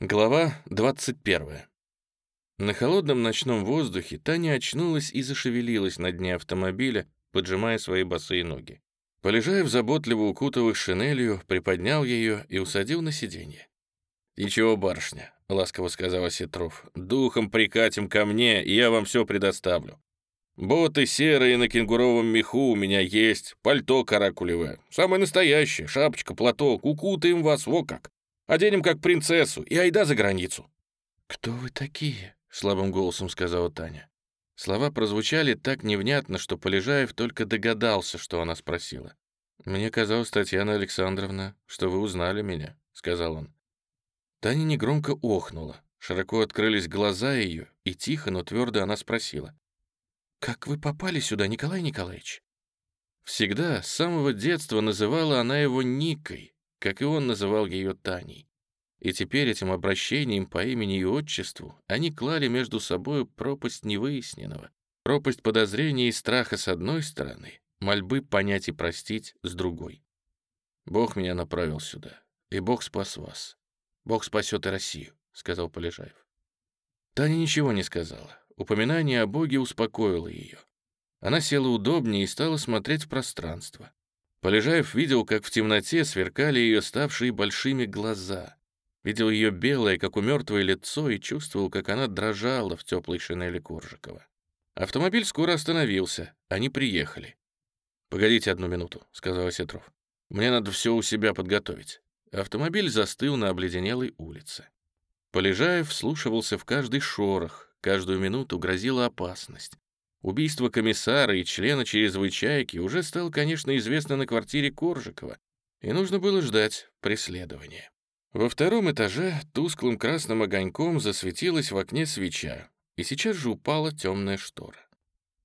Глава 21. На холодном ночном воздухе Таня очнулась и зашевелилась на дне автомобиля, поджимая свои босые ноги. Полежаев, заботливо укутывая шинелью, приподнял ее и усадил на сиденье. «Ничего, барышня», — ласково сказал Осетров, — «духом прикатим ко мне, и я вам все предоставлю. Боты серые на кенгуровом меху у меня есть, пальто каракулевое, самое настоящее, шапочка, платок, укутаем вас, во как оденем как принцессу и айда за границу». «Кто вы такие?» — слабым голосом сказала Таня. Слова прозвучали так невнятно, что Полежаев только догадался, что она спросила. «Мне казалось, Татьяна Александровна, что вы узнали меня», — сказал он. Таня негромко охнула. Широко открылись глаза ее, и тихо, но твердо она спросила. «Как вы попали сюда, Николай Николаевич?» Всегда, с самого детства называла она его Никой, как и он называл ее Таней. И теперь этим обращением по имени и отчеству они клали между собой пропасть невыясненного, пропасть подозрения и страха с одной стороны, мольбы понять и простить с другой. «Бог меня направил сюда, и Бог спас вас. Бог спасет и Россию», — сказал Полежаев. Таня ничего не сказала. Упоминание о Боге успокоило ее. Она села удобнее и стала смотреть в пространство. Полежаев видел, как в темноте сверкали ее ставшие большими глаза. Видел ее белое, как у мертвой лицо, и чувствовал, как она дрожала в теплой шинели Коржикова. Автомобиль скоро остановился. Они приехали. «Погодите одну минуту», — сказал Осетров. «Мне надо все у себя подготовить». Автомобиль застыл на обледенелой улице. Полежаев вслушивался в каждый шорох, каждую минуту грозила опасность. Убийство комиссара и члена чрезвычайки уже стало, конечно, известно на квартире Коржикова, и нужно было ждать преследования. Во втором этаже тусклым красным огоньком засветилась в окне свеча, и сейчас же упала темная штора.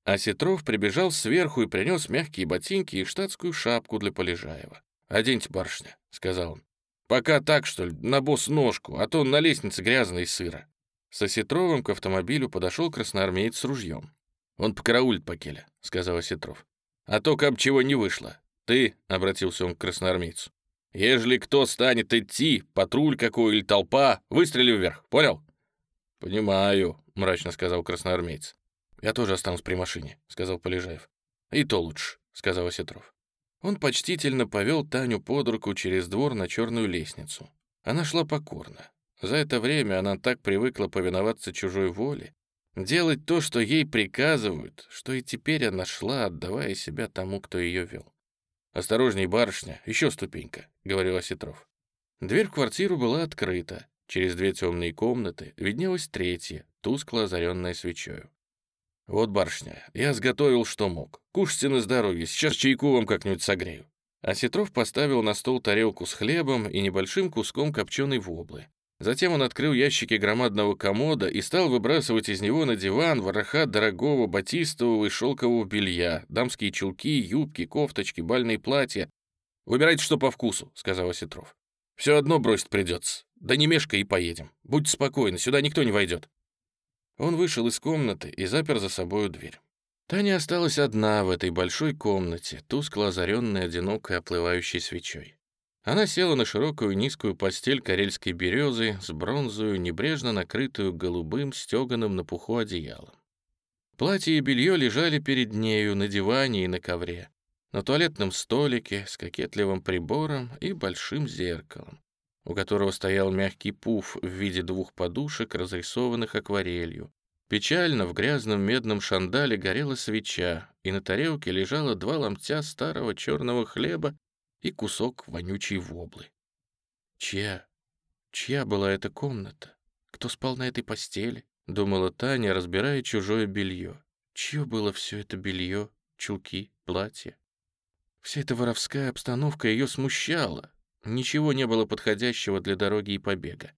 А Сетров прибежал сверху и принес мягкие ботинки и штатскую шапку для Полежаева. «Оденьте, барышня», — сказал он. «Пока так, что ли, на босс ножку, а то на лестнице грязно и сыро». Со Сетровым к автомобилю подошел красноармеец с ружьем. «Он покараулит Пакеля», — сказал Осетров. «А то, как чего не вышло. Ты», — обратился он к красноармейцу, «ежели кто станет идти, патруль какой или толпа, выстрели вверх, понял?» «Понимаю», — мрачно сказал красноармейц. «Я тоже останусь при машине», — сказал Полежаев. «И то лучше», — сказал Осетров. Он почтительно повел Таню под руку через двор на черную лестницу. Она шла покорно. За это время она так привыкла повиноваться чужой воле, Делать то, что ей приказывают, что и теперь она шла, отдавая себя тому, кто ее вел. «Осторожней, барышня, еще ступенька», — говорил Осетров. Дверь в квартиру была открыта. Через две темные комнаты виднелась третья, тускло озаренная свечою. «Вот, барышня, я сготовил, что мог. Кушайте на здоровье, сейчас чайку вам как-нибудь согрею». Осетров поставил на стол тарелку с хлебом и небольшим куском копченой воблы. Затем он открыл ящики громадного комода и стал выбрасывать из него на диван вороха дорогого батистового и шелкового белья, дамские чулки, юбки, кофточки, бальные платья. «Выбирайте, что по вкусу», — сказал Осетров. «Все одно бросить придется. Да не мешкай и поедем. Будьте спокойны, сюда никто не войдет». Он вышел из комнаты и запер за собою дверь. Таня осталась одна в этой большой комнате, тускло озаренной одинокой оплывающей свечой. Она села на широкую низкую постель карельской березы с бронзою, небрежно накрытую голубым, стеганым на пуху одеялом. Платье и белье лежали перед нею на диване и на ковре, на туалетном столике с кокетливым прибором и большим зеркалом, у которого стоял мягкий пуф в виде двух подушек, разрисованных акварелью. Печально в грязном медном шандале горела свеча, и на тарелке лежало два ломтя старого черного хлеба и кусок вонючей воблы. Чья? Чья была эта комната? Кто спал на этой постели? Думала Таня, разбирая чужое белье. Чье было все это белье, чулки, платье? Вся эта воровская обстановка ее смущала. Ничего не было подходящего для дороги и побега.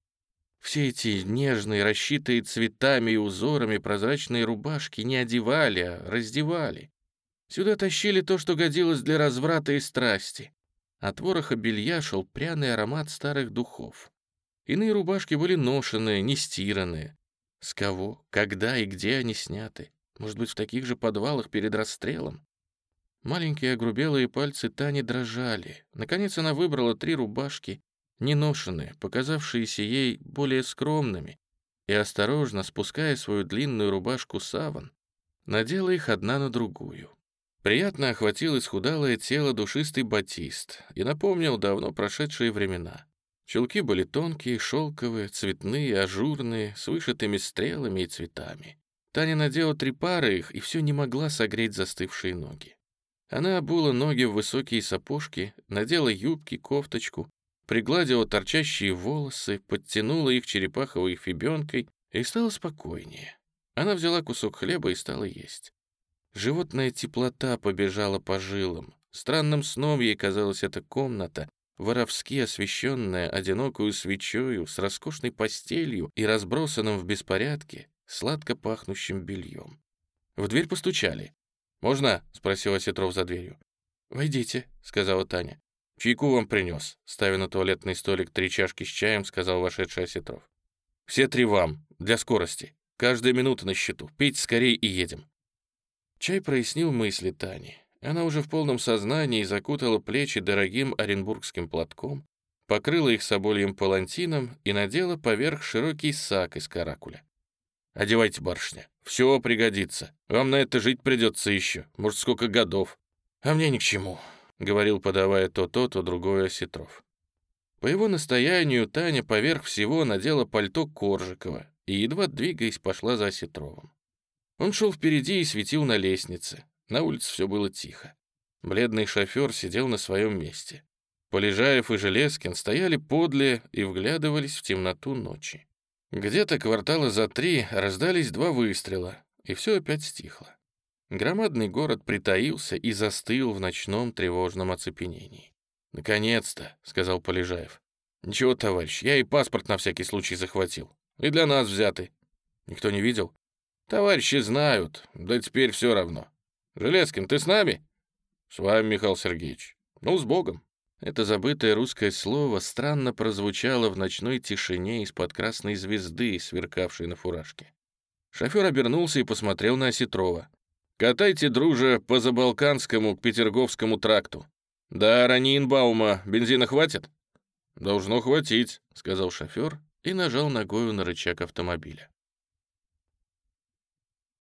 Все эти нежные, расшитые цветами и узорами прозрачные рубашки не одевали, а раздевали. Сюда тащили то, что годилось для разврата и страсти. От вороха белья шел пряный аромат старых духов. Иные рубашки были ношеные, не стиранные. С кого, когда и где они сняты? Может быть, в таких же подвалах перед расстрелом? Маленькие огрубелые пальцы Тани дрожали. Наконец она выбрала три рубашки неношенные, показавшиеся ей более скромными, и, осторожно спуская свою длинную рубашку саван, надела их одна на другую. Приятно охватил исхудалое тело душистый батист и напомнил давно прошедшие времена. Чулки были тонкие, шелковые, цветные, ажурные, с вышитыми стрелами и цветами. Таня надела три пары их и все не могла согреть застывшие ноги. Она обула ноги в высокие сапожки, надела юбки, кофточку, пригладила торчащие волосы, подтянула их черепаховой фибенкой и стала спокойнее. Она взяла кусок хлеба и стала есть. Животная теплота побежала по жилам. Странным сном ей казалась эта комната, воровски освещенная одинокую свечою с роскошной постелью и разбросанным в беспорядке сладко пахнущим бельем. В дверь постучали. «Можно?» — спросил Осетров за дверью. «Войдите», — сказала Таня. «Чайку вам принес», — ставя на туалетный столик три чашки с чаем, сказал вошедший Осетров. «Все три вам, для скорости. Каждая минута на счету. Пейте скорее и едем». Чай прояснил мысли Тани. Она уже в полном сознании закутала плечи дорогим оренбургским платком, покрыла их собольем палантином и надела поверх широкий сак из каракуля. «Одевайте, барышня, все пригодится. Вам на это жить придется еще, может, сколько годов. А мне ни к чему», — говорил, подавая то то, то другое Осетров. По его настоянию Таня поверх всего надела пальто Коржикова и, едва двигаясь, пошла за Осетровым. Он шел впереди и светил на лестнице. На улице все было тихо. Бледный шофер сидел на своем месте. Полежаев и Железкин стояли подле и вглядывались в темноту ночи. Где-то квартала за три раздались два выстрела, и все опять стихло. Громадный город притаился и застыл в ночном тревожном оцепенении. «Наконец-то», — сказал Полежаев. «Ничего, товарищ, я и паспорт на всякий случай захватил. И для нас взятый. Никто не видел?» «Товарищи знают, да теперь все равно. Железкин, ты с нами?» «С вами, Михаил Сергеевич. Ну, с Богом». Это забытое русское слово странно прозвучало в ночной тишине из-под красной звезды, сверкавшей на фуражке. Шофер обернулся и посмотрел на Осетрова. «Катайте, друже, по Забалканскому к Петерговскому тракту. Да, Ранинбаума, бензина хватит?» «Должно хватить», — сказал шофер и нажал ногою на рычаг автомобиля.